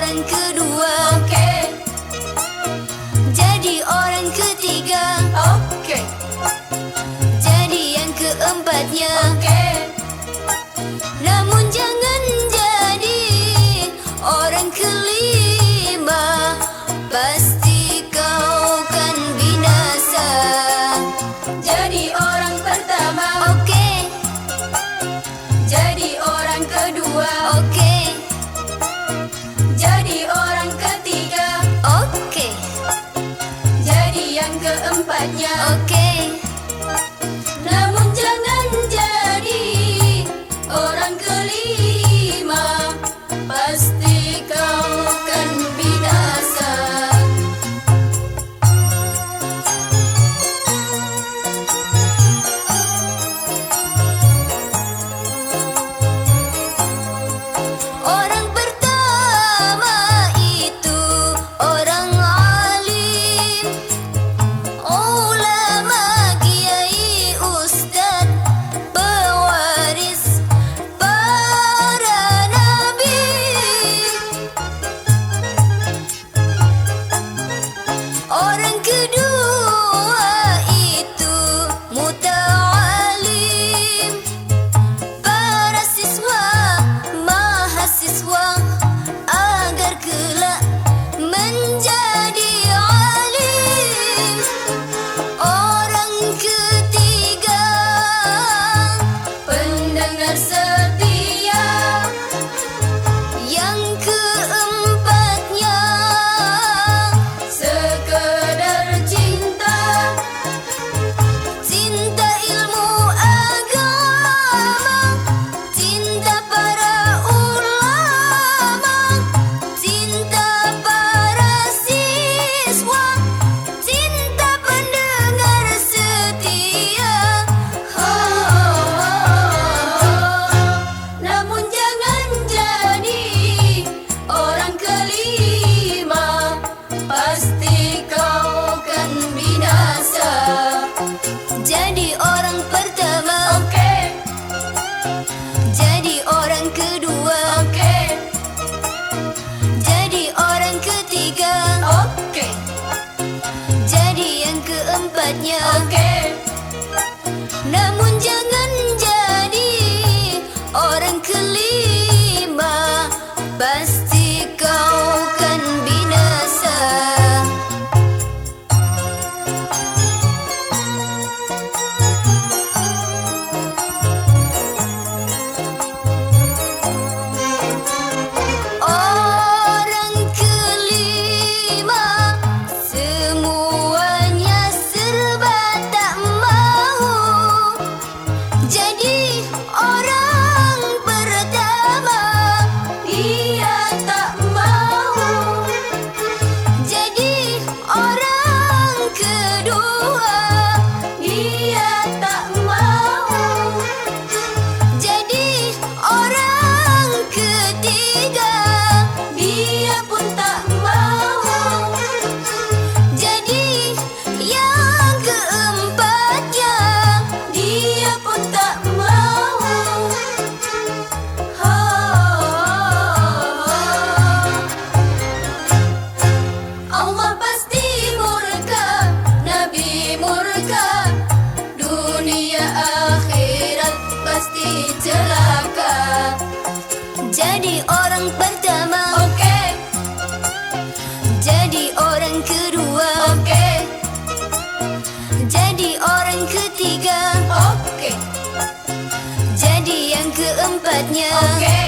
orang kedua Oke. Jadi orang ketiga Oke. Jadi yang keempatnya banyak Oke. akhirat pasti celaka Jadi orang pertama Oke okay. Jadi orang kedua Oke okay. Jadi orang ketiga Oke okay. Jadi yang keempatnya Oke okay.